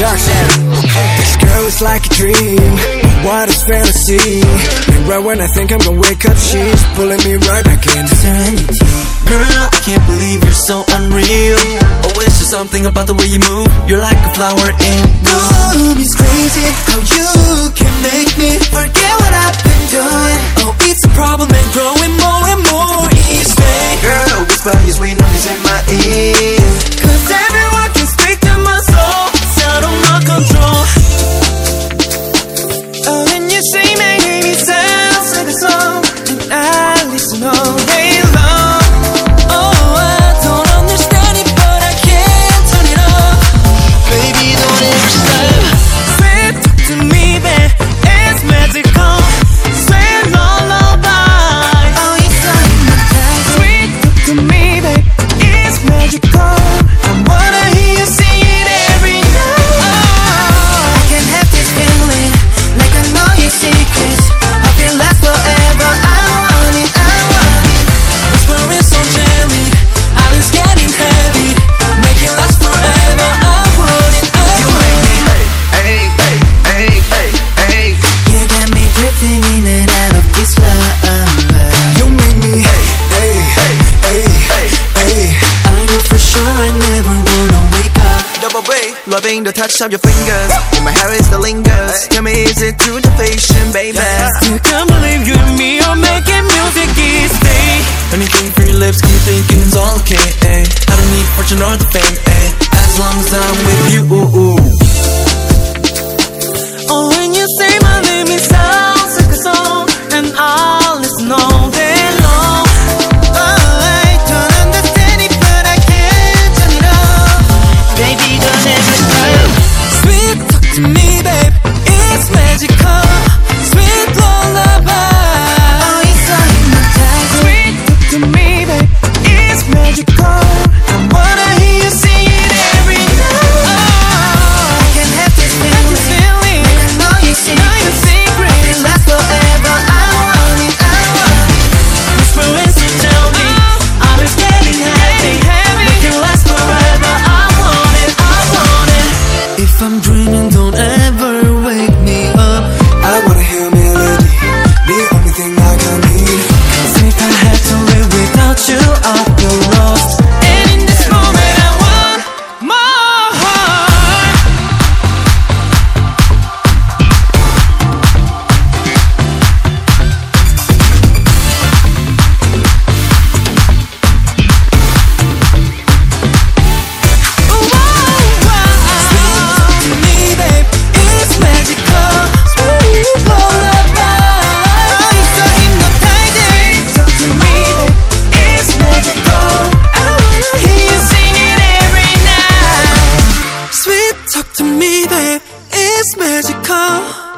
junction This girl is like a dream. What is fantasy? And right when I think I'm gonna wake up She's pulling me right back in. sanity Girl, I can't believe you're so unreal. Oh, it's just something about the way you move. You're like a flower in bloom It's crazy how you can make me forget Never gonna wake up. Double B, loving the touch of your fingers. In my hair is the lingers. Tell me is it true the fashion, baby I still can't believe you and me are making music each day Anything for your lips, keep thinking it's all okay, ay. I don't need fortune or the fame, ay. As long as I'm with you, ooh, ooh. magical